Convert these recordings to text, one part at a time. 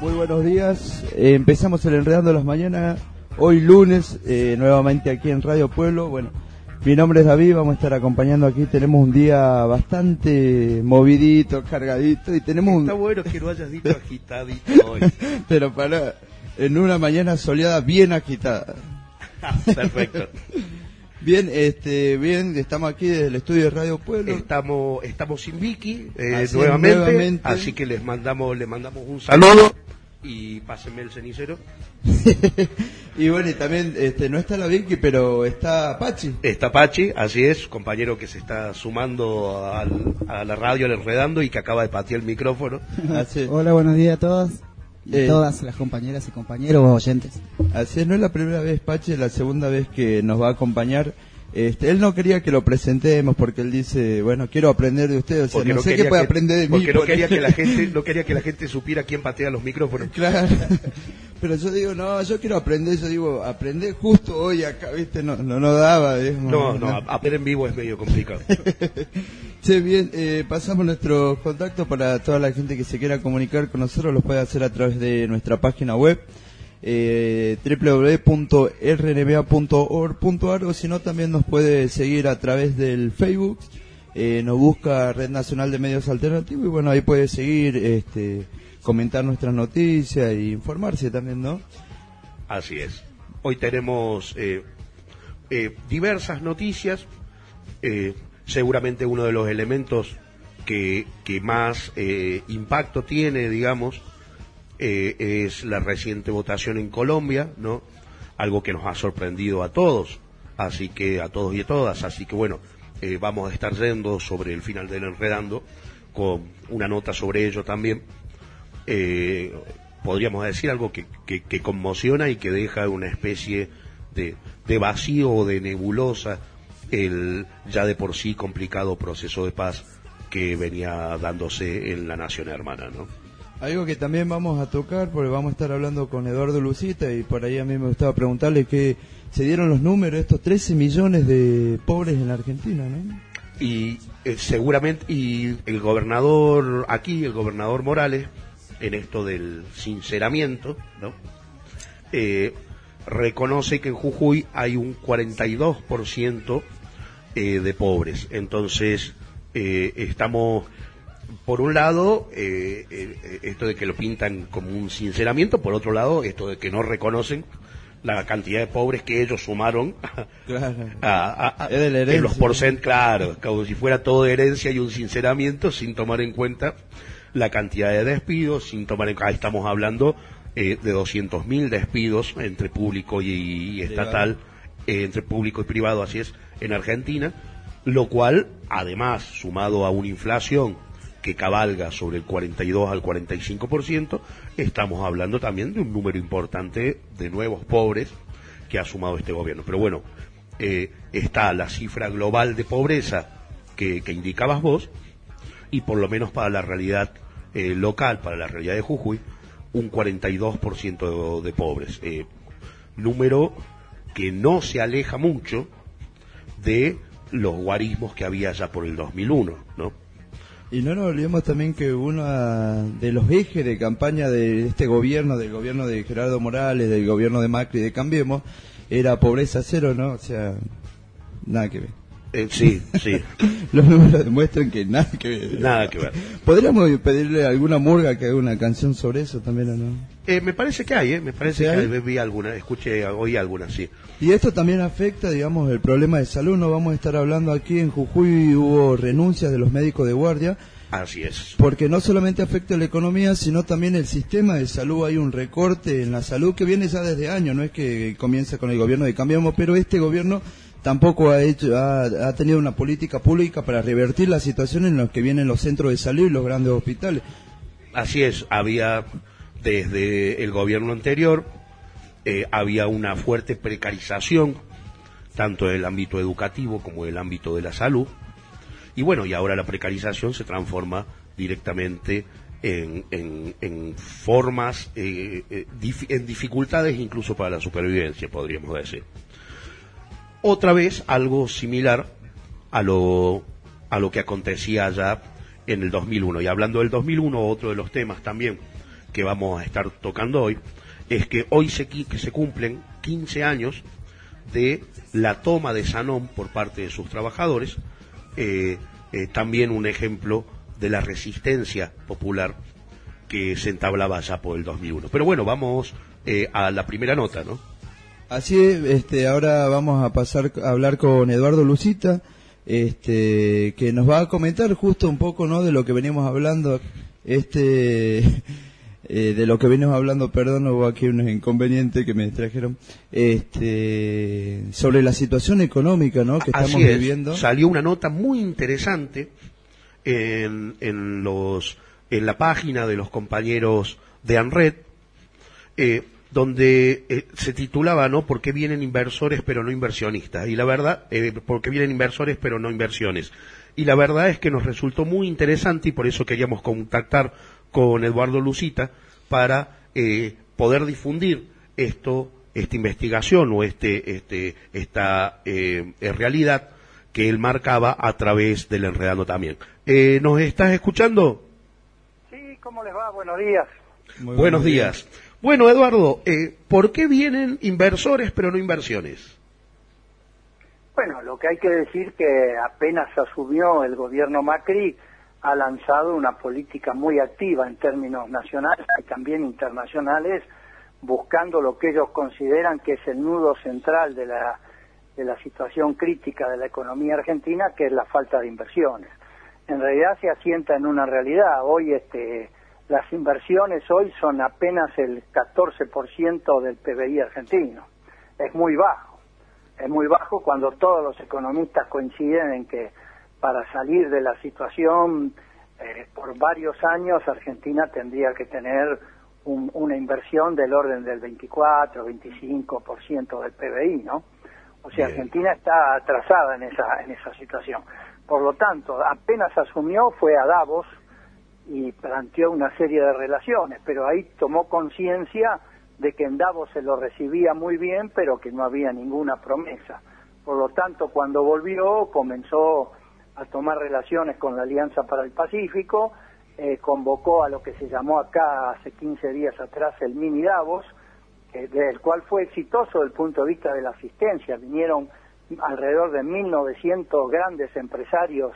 Muy buenos días. Eh, empezamos el Enredando las Mañanas. Hoy lunes, eh, nuevamente aquí en Radio Pueblo. Bueno, mi nombre es David, vamos a estar acompañando aquí. Tenemos un día bastante movidito, cargadito y tenemos Está un... bueno que lo hayas dicho agitadito hoy. Pero para... En una mañana soleada bien agitada. Perfecto. Bien, este, bien, estamos aquí desde el estudio de Radio Pueblo. Estamos, estamos sin Vicky eh, nuevamente, nuevamente. así que les mandamos, le mandamos un saludo y pásenme el cenicero. y bueno, y también este, no está la Vicky, pero está Pachi. Está Pachi, así es, compañero que se está sumando al- a la radio, al enredando y que acaba de patear el micrófono. Así, Hola, buenos días a todos y Eh. todas las compañeras y compañeros oyentes. Así es, no es la primera vez, Pachi, es la segunda vez que nos va a acompañar. Este, él no quería que lo presentemos porque él dice, bueno, quiero aprender de usted, o sea, Porque no, sé qué puede que- aprender de mí. porque no quería que la gente, no quería que la gente supiera quién patea los micrófonos. Claro. Pero yo digo, no, yo quiero aprender, yo digo, aprender justo hoy acá, viste, no, no, no daba. digamos, No, no, aprender en vivo es medio complicado. Che, bien, eh, pasamos nuestros contactos para toda la gente que se quiera comunicar con nosotros, los puede hacer a través de nuestra página web, eh, www.rnba.org.ar o si no también nos puede seguir a través del Facebook, eh, nos busca Red Nacional de Medios Alternativos y bueno, ahí puede seguir, este, comentar nuestras noticias e informarse también, ¿no? Así es. Hoy tenemos eh, eh, diversas noticias. Eh, seguramente uno de los elementos que, que más eh, impacto tiene, digamos, eh, es la reciente votación en Colombia, ¿no? Algo que nos ha sorprendido a todos, así que a todos y a todas. Así que bueno, eh, vamos a estar yendo sobre el final del enredando con una nota sobre ello también eh, podríamos decir algo que, que- que conmociona y que deja una especie de, de vacío o de nebulosa el ya de por sí complicado proceso de paz que venía dándose en la nación hermana, ¿no? Algo que también vamos a tocar, porque vamos a estar hablando con Eduardo Lucita y por ahí a mí me gustaba preguntarle que se dieron los números, estos 13 millones de pobres en la Argentina, ¿no? y eh, seguramente y el gobernador aquí el gobernador Morales en esto del sinceramiento no Eh, reconoce que en Jujuy hay un 42% eh, de pobres entonces eh, estamos por un lado eh, eh, esto de que lo pintan como un sinceramiento por otro lado esto de que no reconocen la cantidad de pobres que ellos sumaron Claro. a, de en los porcent, claro, como si fuera todo herencia y un sinceramiento sin tomar en cuenta la cantidad de despidos, sin tomar en cuenta, estamos hablando eh, de 200.000 despidos entre público y, y estatal, eh, entre público y privado, así es, en Argentina, lo cual, además, sumado a una inflación que cabalga sobre el 42 al 45%, estamos hablando también de un número importante de nuevos pobres que ha sumado este gobierno. Pero bueno, eh, está la cifra global de pobreza que, indicabas vos, y por lo menos para la realidad eh, local, para la realidad de Jujuy, un 42% de, de pobres. Eh, número que no se aleja mucho de los guarismos que había ya por el 2001, ¿no? Y no nos olvidemos también que uno de los ejes de campaña de este gobierno, del gobierno de Gerardo Morales, del gobierno de Macri, de Cambiemos, era pobreza cero, ¿no? O sea, nada que ver. Eh, sí, sí, Los números demuestran que nada que ver. nada que ver. ¿Podríamos pedirle a alguna murga que haga una canción sobre eso también o no? Eh, me parece que hay, ¿eh? Me parece ¿Sí que hay? hay? vi alguna, escuché, oí alguna, sí. Y esto también afecta, digamos, el problema de salud. No vamos a estar hablando aquí en Jujuy, hubo renuncias de los médicos de guardia, Así es. porque no solamente afecta la economía, sino también el sistema de salud. Hay un recorte en la salud que viene ya desde años, no es que comienza con el gobierno de Cambiamos, pero este gobierno tampoco ha hecho ha, ha tenido una política pública para revertir la situación en la que vienen los centros de salud y los grandes hospitales. Así es, había desde el gobierno anterior, eh, había una fuerte precarización, tanto en el ámbito educativo como en el ámbito de la salud, y bueno, y ahora la precarización se transforma directamente en, en- formas, eh, eh, en dificultades incluso para la supervivencia, podríamos decir. Otra vez algo similar a lo, a lo que acontecía ya en el 2001. Y hablando del 2001, otro de los temas también que vamos a estar tocando hoy es que hoy se, que se cumplen 15 años de la toma de Sanón por parte de sus trabajadores, eh, eh, también un ejemplo de la resistencia popular que se entablaba ya por el 2001. Pero bueno, vamos eh, a la primera nota, ¿no? Así es, este, ahora vamos a pasar a hablar con Eduardo Lucita, este, que nos va a comentar justo un poco, ¿no? De lo que venimos hablando, este, eh, de lo que venimos hablando, perdón, hubo aquí unos inconvenientes que me distrajeron, este, sobre la situación económica, ¿no? Que estamos Así es, viviendo. Salió una nota muy interesante en, en los en la página de los compañeros de ANRED, eh, donde eh, se titulaba, ¿no? ¿Por qué vienen inversores pero no inversionistas? Y la verdad, eh, ¿por qué vienen inversores pero no inversiones? Y la verdad es que nos resultó muy interesante y por eso queríamos contactar con Eduardo Lucita para eh, poder difundir esto, esta investigación o este, este, esta eh, eh, realidad que él marcaba a través del enredando también. Eh, ¿Nos estás escuchando? Sí, ¿cómo les va? Buenos días. Muy Buenos días. Bueno, Eduardo, eh, ¿por qué vienen inversores pero no inversiones? Bueno, lo que hay que decir que apenas asumió el gobierno Macri, ha lanzado una política muy activa en términos nacionales y también internacionales, buscando lo que ellos consideran que es el nudo central de la, de la situación crítica de la economía argentina, que es la falta de inversiones. En realidad se asienta en una realidad. Hoy este, las inversiones hoy son apenas el 14% del PBI argentino. Es muy bajo. Es muy bajo cuando todos los economistas coinciden en que para salir de la situación eh, por varios años Argentina tendría que tener un- una inversión del orden del 24, 25% del PBI, ¿no? O sea, Bien. Argentina está atrasada en esa en esa situación. Por lo tanto, apenas asumió fue a Davos y planteó una serie de relaciones, pero ahí tomó conciencia de que en Davos se lo recibía muy bien, pero que no había ninguna promesa. Por lo tanto, cuando volvió, comenzó a tomar relaciones con la Alianza para el Pacífico, eh, convocó a lo que se llamó acá hace 15 días atrás el mini Davos, eh, del cual fue exitoso desde el punto de vista de la asistencia. Vinieron alrededor de 1.900 grandes empresarios,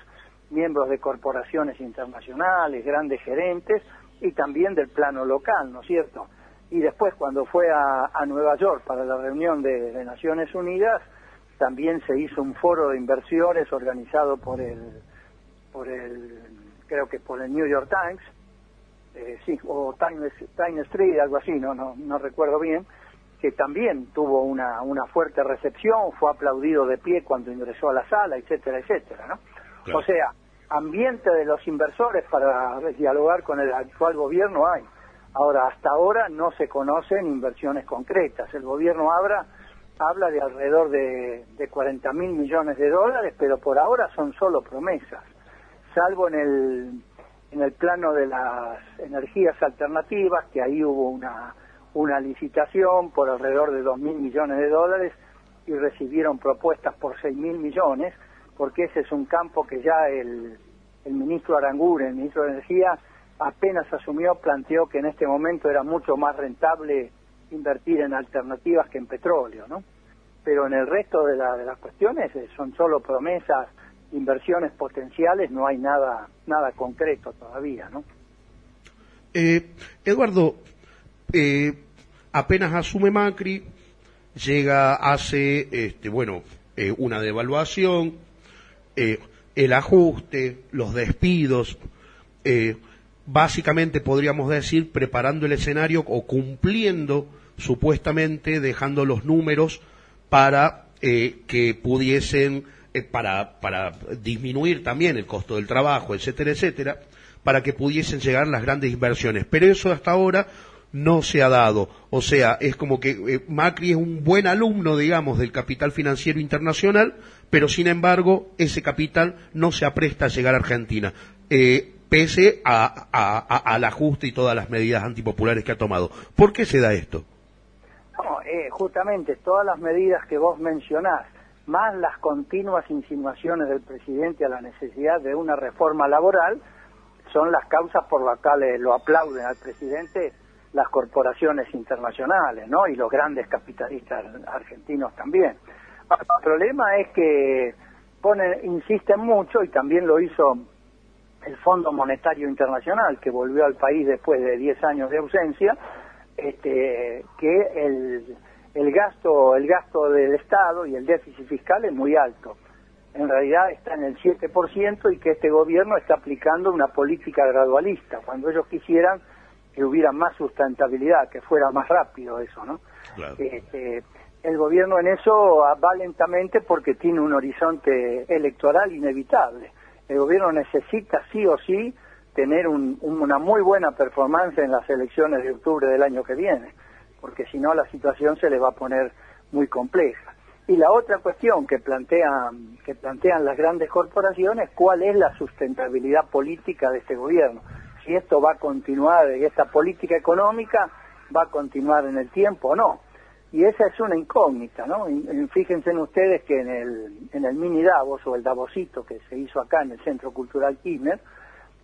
miembros de corporaciones internacionales, grandes gerentes y también del plano local, ¿no es cierto? Y después cuando fue a, Nueva York para la reunión de Naciones Unidas, también se hizo un foro de inversiones organizado por el, por el, creo que por el New York Times, eh, sí, o Time, Time Street, algo así, no, no, no recuerdo bien, que también tuvo una, una fuerte recepción, fue aplaudido de pie cuando ingresó a la sala, etcétera, etcétera, ¿no? Claro. O sea, ambiente de los inversores para dialogar con el actual gobierno hay. Ahora, hasta ahora no se conocen inversiones concretas. El gobierno habla, habla de alrededor de, de 40 mil millones de dólares, pero por ahora son solo promesas, salvo en el, en el plano de las energías alternativas, que ahí hubo una, una licitación por alrededor de 2 mil millones de dólares y recibieron propuestas por 6 mil millones, porque ese es un campo que ya el, el ministro Aranguren, el ministro de Energía, apenas asumió, planteó que en este momento era mucho más rentable invertir en alternativas que en petróleo, ¿no? Pero en el resto de, la- de las cuestiones eh, son solo promesas, inversiones potenciales, no hay nada nada concreto todavía, ¿no? Eh, Eduardo, eh, apenas asume Macri, llega, hace, este, bueno, eh, una devaluación, el ajuste, los despidos, básicamente podríamos decir preparando el escenario o cumpliendo supuestamente dejando los números para eh, que pudiesen eh, para para disminuir también el costo del trabajo etcétera etcétera para que pudiesen llegar las grandes inversiones pero eso hasta ahora no se ha dado o sea es como que eh, Macri es un buen alumno digamos del capital financiero internacional pero sin embargo ese capital no se apresta a llegar a Argentina pese a- al ajuste y todas las medidas antipopulares que ha tomado. ¿Por qué se da esto? No, eh, justamente todas las medidas que vos mencionás, más las continuas insinuaciones del presidente a la necesidad de una reforma laboral, son las causas por las cuales lo aplauden al presidente las corporaciones internacionales, ¿no? Y los grandes capitalistas argentinos también. El problema es que ponen, insisten mucho, y también lo hizo el Fondo Monetario Internacional, que volvió al país después de 10 años de ausencia, este, que el, el gasto el gasto del Estado y el déficit fiscal es muy alto. En realidad está en el 7% y que este gobierno está aplicando una política gradualista, cuando ellos quisieran que hubiera más sustentabilidad, que fuera más rápido eso, ¿no? Este, el gobierno en eso va lentamente porque tiene un horizonte electoral inevitable. El gobierno necesita sí o sí tener un- un- una muy buena performance en las elecciones de octubre del año que viene, porque si no la situación se le va a poner muy compleja. Y la otra cuestión que plantean, que plantean las grandes corporaciones, ¿cuál es la sustentabilidad política de este gobierno? Si esto va a continuar, esta política económica va a continuar en el tiempo o no. Y esa es una incógnita, ¿no? Y- y Fíjense en ustedes que en el, en el mini Davos o el Davosito que se hizo acá en el Centro Cultural Kirchner,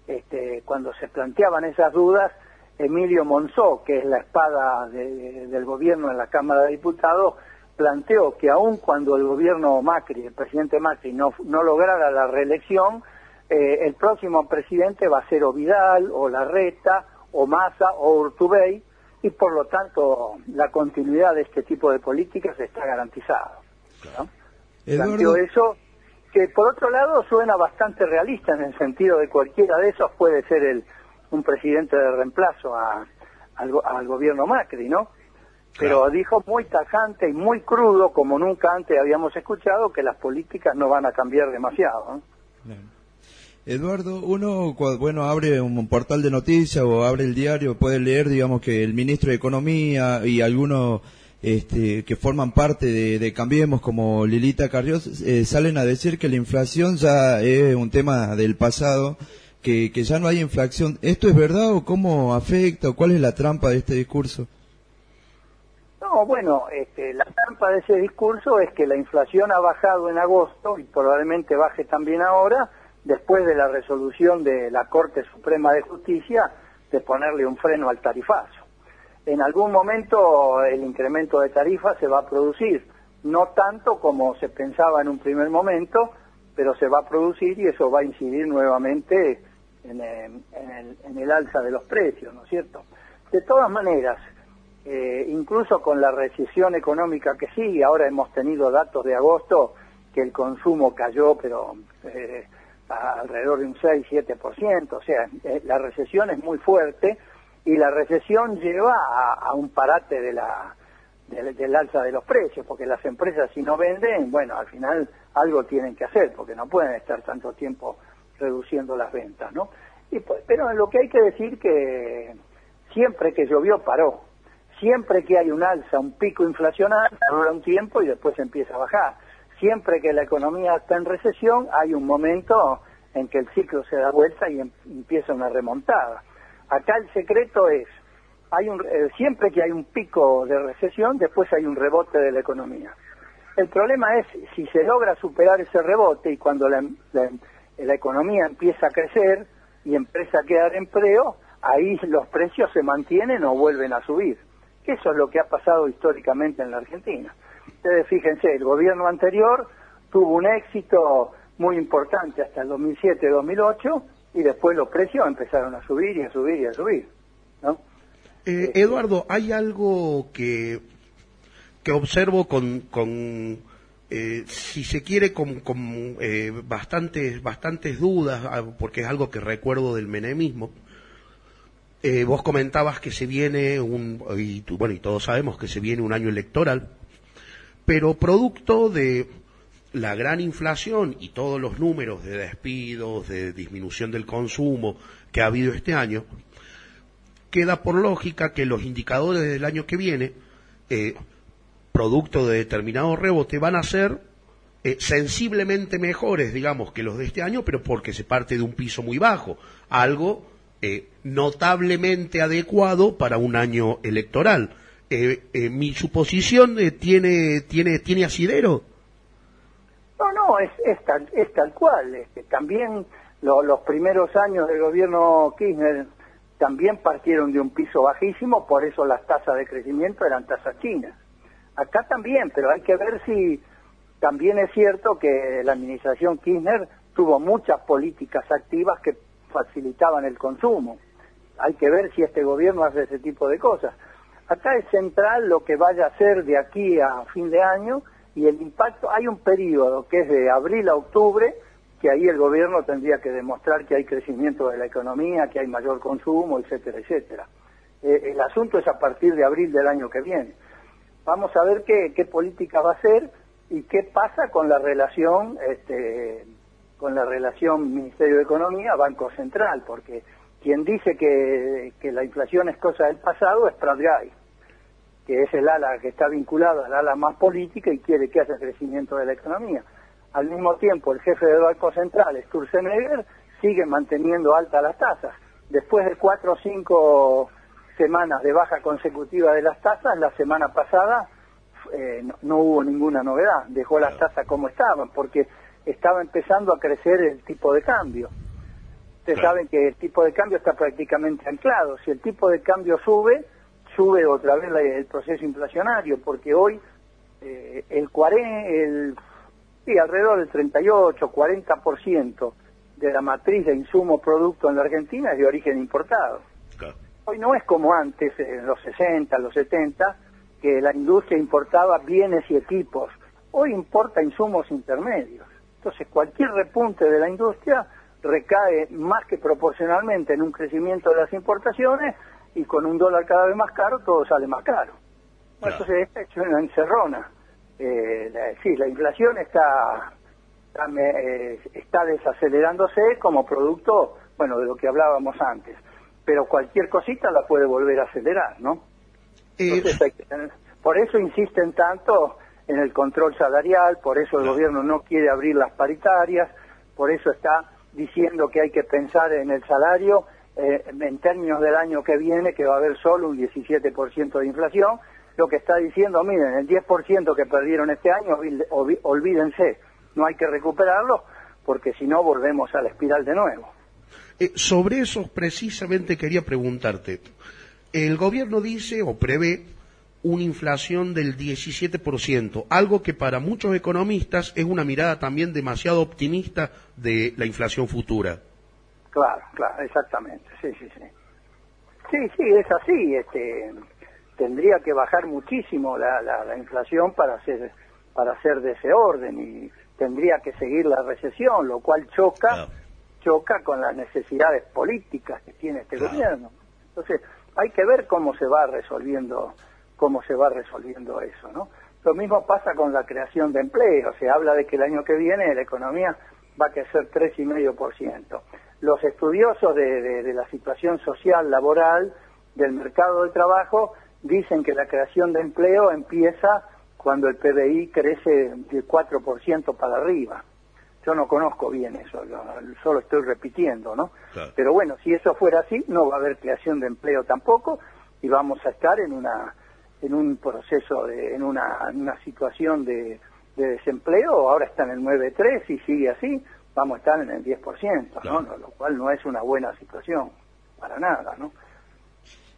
este, cuando se planteaban esas dudas, Emilio Monzó, que es la espada de- del gobierno en la Cámara de Diputados, planteó que aun cuando el gobierno Macri, el presidente Macri, no, no lograra la reelección, eh, el próximo presidente va a ser o Vidal, o Larreta, o Massa, o Urtubey, y por lo tanto la continuidad de este tipo de políticas está garantizada. ¿no? planteó eso, que por otro lado suena bastante realista en el sentido de cualquiera de esos puede ser el, un presidente de reemplazo a- al, go- al gobierno Macri, ¿no? Pero dijo muy tajante y muy crudo, como nunca antes habíamos escuchado, que las políticas no van a cambiar demasiado. ¿no? Eduardo, uno bueno abre un portal de noticias o abre el diario puede leer, digamos que el ministro de Economía y algunos este, que forman parte de, Cambiemos como Lilita Carriós eh, salen a decir que la inflación ya es un tema del pasado, que, que ya no hay inflación. ¿Esto es verdad o cómo afecta o cuál es la trampa de este discurso? No, bueno, este, la trampa de ese discurso es que la inflación ha bajado en agosto y probablemente baje también ahora, después de la resolución de la Corte Suprema de Justicia de ponerle un freno al tarifazo. En algún momento el incremento de tarifas se va a producir, no tanto como se pensaba en un primer momento, pero se va a producir y eso va a incidir nuevamente en, el, alza de los precios, ¿no es cierto? De todas maneras, eh, incluso con la recesión económica que sigue, ahora hemos tenido datos de agosto que el consumo cayó, pero eh, alrededor de un 6-7%, o sea, eh, la recesión es muy fuerte y la recesión lleva a, un parate de la, del, alza de los precios, porque las empresas si no venden, bueno, al final algo tienen que hacer, porque no pueden estar tanto tiempo reduciendo las ventas, ¿no? Y, pues, pero lo que hay que decir que siempre que llovió paró, siempre que hay un alza, un pico inflacionario, dura un tiempo y después empieza a bajar. Siempre que la economía está en recesión, hay un momento en que el ciclo se da vuelta y em- empieza una remontada. Acá el secreto es, hay un, eh, siempre que hay un pico de recesión, después hay un rebote de la economía. El problema es si se logra superar ese rebote y cuando la, economía empieza a crecer y empieza a quedar empleo, ahí los precios se mantienen o vuelven a subir. Eso es lo que ha pasado históricamente en la Argentina. Ustedes fíjense, el gobierno anterior tuvo un éxito muy importante hasta el 2007-2008 y después los precios empezaron a subir y a subir y a subir. ¿no? Eh, Eduardo, hay algo que, que observo con, con eh, si se quiere, con, con eh, bastantes, bastantes dudas, ah, porque es algo que recuerdo del menemismo. Eh, vos comentabas que se viene un, y, bueno, y todos sabemos que se viene un año electoral, pero producto de la gran inflación y todos los números de despidos, de disminución del consumo que ha habido este año, queda por lógica que los indicadores del año que viene, eh, producto de determinado rebote, van a ser eh, sensiblemente mejores, digamos, que los de este año, pero porque se parte de un piso muy bajo, algo eh, notablemente adecuado para un año electoral. Mi suposición tiene, tiene, tiene asidero. Es, es, tal, es tal cual. Este, también lo- los primeros años del gobierno Kirchner también partieron de un piso bajísimo, por eso las tasas de crecimiento eran tasas chinas. Acá también, pero hay que ver si también es cierto que la administración Kirchner tuvo muchas políticas activas que facilitaban el consumo. Hay que ver si este gobierno hace ese tipo de cosas. Acá es central lo que vaya a hacer de aquí a fin de año y el impacto, hay un periodo que es de abril a octubre, que ahí el gobierno tendría que demostrar que hay crecimiento de la economía, que hay mayor consumo, etcétera, etcétera. Eh, el asunto es a partir de abril del año que viene. Vamos a ver qué, qué política va a ser y qué pasa con la relación, este, con la relación Ministerio de Economía Banco Central, porque quien dice que, que la inflación es cosa del pasado es Pratgay, que es el ala que está vinculado al ala más política y quiere que haya crecimiento de la economía. Al mismo tiempo, el jefe del Banco Central, Sturzenegger, sigue manteniendo altas las tasas. Después de cuatro o cinco semanas de baja consecutiva de las tasas, la semana pasada eh, no, no hubo ninguna novedad, dejó las tasas como estaban, porque estaba empezando a crecer el tipo de cambio. Ustedes saben que el tipo de cambio está prácticamente anclado. Si el tipo de cambio sube, sube otra vez la- el proceso inflacionario, porque hoy eh, el 40, el, sí, alrededor del 38, 40% de la matriz de insumo producto en la Argentina es de origen importado. Claro. Hoy no es como antes, en los 60, los 70, que la industria importaba bienes y equipos. Hoy importa insumos intermedios. Entonces, cualquier repunte de la industria recae más que proporcionalmente en un crecimiento de las importaciones y con un dólar cada vez más caro, todo sale más caro. Claro. Entonces, es una encerrona. Eh, la- sí, la inflación está, está, me- eh, está desacelerándose como producto, bueno, de lo que hablábamos antes. Pero cualquier cosita la puede volver a acelerar, ¿no? Entonces hay que tener- por eso insisten tanto en el control salarial, por eso el Claro. gobierno no quiere abrir las paritarias, por eso está diciendo que hay que pensar en el salario eh, en términos del año que viene, que va a haber solo un 17% de inflación, lo que está diciendo, miren, el 10% que perdieron este año, olvídense, no hay que recuperarlo, porque si no volvemos a la espiral de nuevo. Eh, sobre eso precisamente quería preguntarte. El gobierno dice o prevé una inflación del 17%, algo que para muchos economistas es una mirada también demasiado optimista de la inflación futura. Claro, claro, exactamente, sí, sí, sí. Sí, sí, es así, este, tendría que bajar muchísimo la, la, la inflación para hacer, para hacer de ese orden y tendría que seguir la recesión, lo cual choca, Claro. choca con las necesidades políticas que tiene este Claro. gobierno. Entonces, hay que ver cómo se va resolviendo, cómo se va resolviendo eso, ¿no? Lo mismo pasa con la creación de empleo, se habla de que el año que viene la economía va a crecer 3,5%. Los estudiosos de, de- de la situación social, laboral, del mercado de trabajo, dicen que la creación de empleo empieza cuando el PBI crece del 4% para arriba. Yo no conozco bien eso, solo estoy repitiendo, ¿no? Claro. Pero bueno, si eso fuera así, no va a haber creación de empleo tampoco y vamos a estar en una en un proceso de, en una, en una situación de, de desempleo, ahora está en el 9.3 y sigue así, vamos a estar en el 10%, Claro. ¿no? Lo cual no es una buena situación, para nada, ¿no?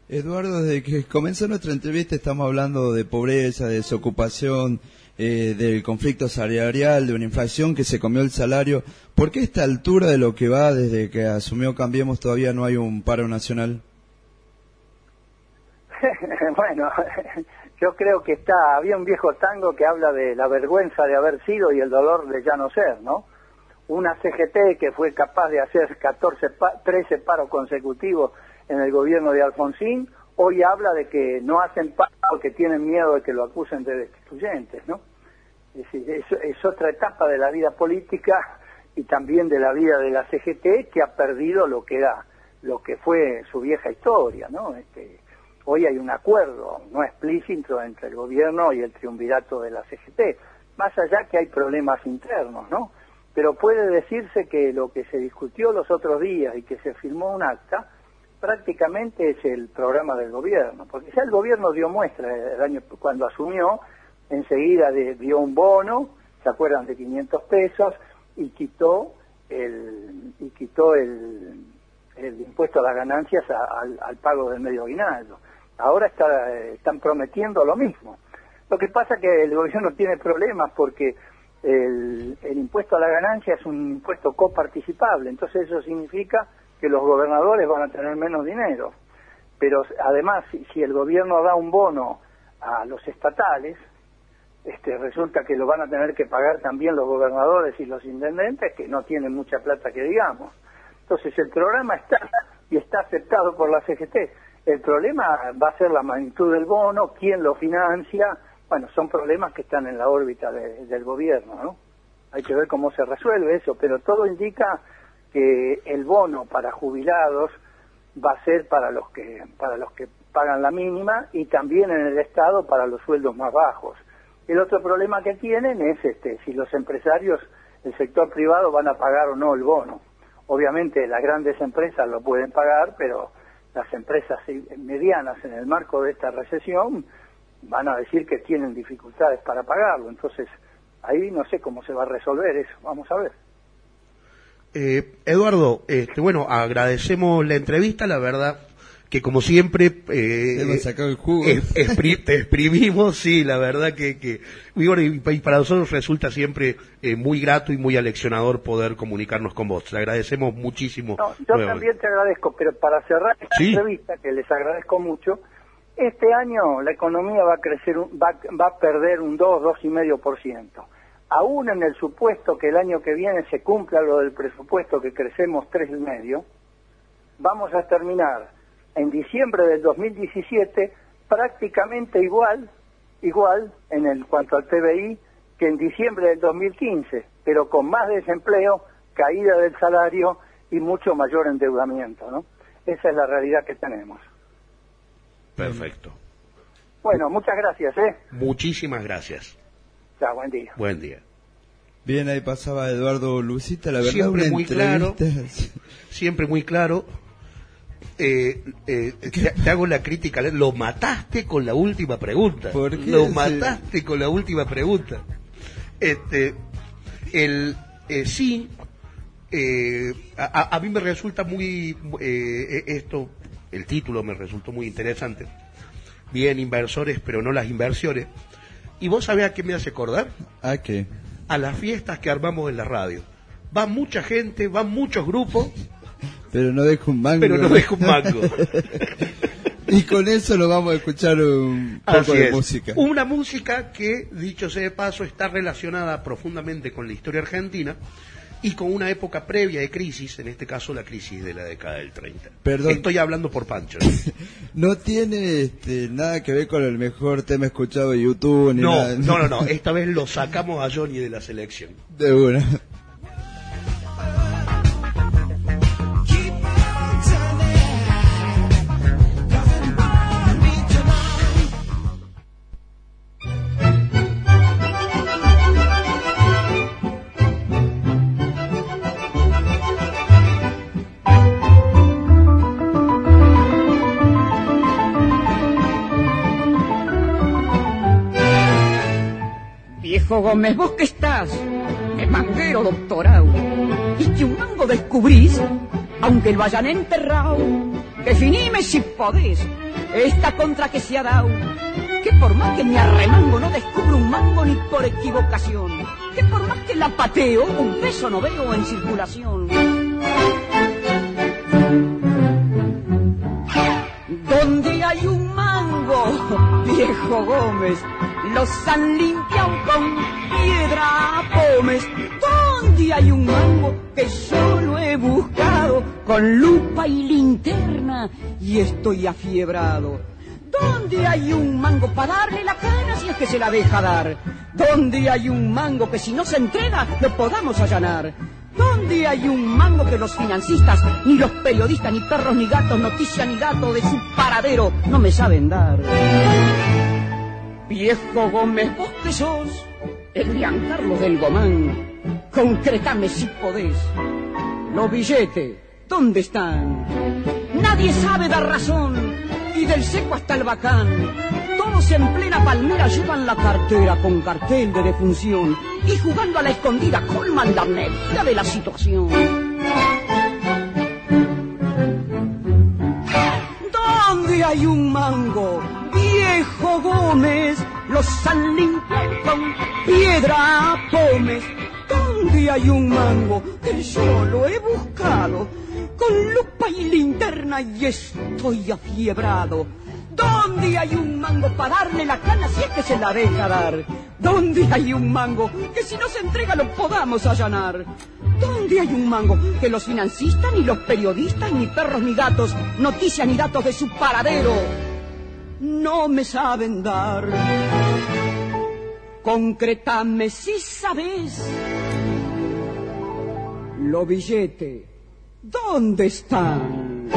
Eduardo, desde que comenzó nuestra entrevista estamos hablando de pobreza, de desocupación, eh, del conflicto salarial, de una inflación que se comió el salario. ¿Por qué a esta altura de lo que va desde que asumió Cambiemos todavía no hay un paro nacional? bueno, yo creo que está, había un viejo tango que habla de la vergüenza de haber sido y el dolor de ya no ser, ¿no? Una CGT que fue capaz de hacer 14, pa- 13 paros consecutivos en el gobierno de Alfonsín, hoy habla de que no hacen paro porque tienen miedo de que lo acusen de destituyentes, ¿no? Es, es, es otra etapa de la vida política y también de la vida de la CGT que ha perdido lo que era, lo que fue su vieja historia, ¿no? Este, hoy hay un acuerdo no explícito entre el gobierno y el triunvirato de la CGT, más allá que hay problemas internos, ¿no? Pero puede decirse que lo que se discutió los otros días y que se firmó un acta, prácticamente es el programa del gobierno, porque ya el gobierno dio muestra el año cuando asumió, enseguida dio un bono, se acuerdan de 500 pesos y quitó el y quitó el, impuesto a las ganancias al pago del medio aguinaldo. Ahora está, están prometiendo lo mismo. Lo que pasa es que el gobierno tiene problemas porque el, el impuesto a la ganancia es un impuesto coparticipable, entonces eso significa que los gobernadores van a tener menos dinero. Pero además, si, si el gobierno da un bono a los estatales, este, resulta que lo van a tener que pagar también los gobernadores y los intendentes, que no tienen mucha plata que digamos. Entonces el programa está y está aceptado por la CGT. El problema va a ser la magnitud del bono, quién lo financia. Bueno, son problemas que están en la órbita de- del gobierno, ¿no? Hay que ver cómo se resuelve eso, pero todo indica que el bono para jubilados va a ser para los que para los que pagan la mínima y también en el Estado para los sueldos más bajos. El otro problema que tienen es este si los empresarios, el sector privado van a pagar o no el bono. Obviamente las grandes empresas lo pueden pagar, pero las empresas medianas en el marco de esta recesión van a decir que tienen dificultades para pagarlo. Entonces, ahí no sé cómo se va a resolver eso. Vamos a ver. Eh, Eduardo, este, bueno, agradecemos la entrevista, la verdad que como siempre eh, Hemos sacado el jugo. eh, expri- te exprimimos, sí, la verdad que, que y bueno, y pa- y para nosotros resulta siempre eh, muy grato y muy aleccionador poder comunicarnos con vos. Te agradecemos muchísimo. No, yo nuevamente. también te agradezco, pero para cerrar esta Sí. entrevista, que les agradezco mucho, este año la economía va a crecer, un- va, va a perder un 2, 2,5%. Aún en el supuesto que el año que viene se cumpla lo del presupuesto que crecemos 3,5%, vamos a terminar en diciembre del 2017 prácticamente igual, igual en el cuanto al PBI que en diciembre del 2015, pero con más desempleo, caída del salario y mucho mayor endeudamiento, ¿no? Esa es la realidad que tenemos. Perfecto. Bueno, muchas gracias, ¿eh? Muchísimas gracias. Ya, buen día. Buen día. Bien, ahí pasaba Eduardo Lucita, la verdad, Siempre una muy claro. Siempre muy claro. Eh, eh, te, te hago la crítica, lo mataste con la última pregunta. ¿Por qué? Lo mataste con la última pregunta. Este, el eh, sí, eh, a, a- mí me resulta muy eh, esto, el título me resultó muy interesante. Bien inversores, pero no las inversiones. Y vos sabés a qué me hace acordar? ¿A qué? A las fiestas que armamos en la radio. Va mucha gente, van muchos grupos, Pero no dejo un mango. pero no dejo un mango. y con eso lo vamos a escuchar un poco Así de es. música. Una música que, dicho sea de paso, está relacionada profundamente con la historia argentina y con una época previa de crisis, en este caso la crisis de la década del 30. Perdón. Estoy hablando por Pancho. ¿no? No tiene este, nada que ver con el mejor tema escuchado de YouTube ni No, nada. no, no, no. Esta vez lo sacamos a Johnny de la selección. De una. Viejo Gómez, vos que estás, que manguero doctorado, y que un mango descubrís, aunque lo hayan enterrado, definime si podés, esta contra que se ha dado, Que por más que me arremango no descubro un mango ni por equivocación. Que por más que la pateo, un peso no veo en circulación. Donde hay un mango, viejo Gómez, los han limpiado con piedra pómez. Donde hay un mango que yo lo he buscado con lupa y linterna y estoy afiebrado. ¿Dónde hay un mango para darle la cana si es que se la deja dar? ¿Dónde hay un mango que si no se entrega lo podamos allanar? ¿Dónde hay un mango que los financistas, ni los periodistas, ni perros, ni gatos, noticia ni dato de su paradero no me saben dar? Viejo Gómez, vos que sos el Giancarlo del Gomán, concretame si podés. Los billetes, ¿dónde están? Nadie sabe dar razón, y del seco hasta el bacán. Todos en plena palmera llevan la cartera con cartel de defunción y jugando a la escondida colman la medida de la situación. ¿Dónde hay un mango? Gómez, los han limpiado con piedra pómez. ¿Dónde hay un mango? Que yo lo he buscado con lupa y linterna y estoy afiebrado. ¿Dónde hay un mango para darle la cana si es que se la deja dar? ¿Dónde hay un mango que si no se entrega lo podamos allanar? ¿Dónde hay un mango que los financistas, ni los periodistas, ni perros, ni gatos, noticias ni datos de su paradero no me saben dar? Concretame si sabes lo billete ¿Dónde están?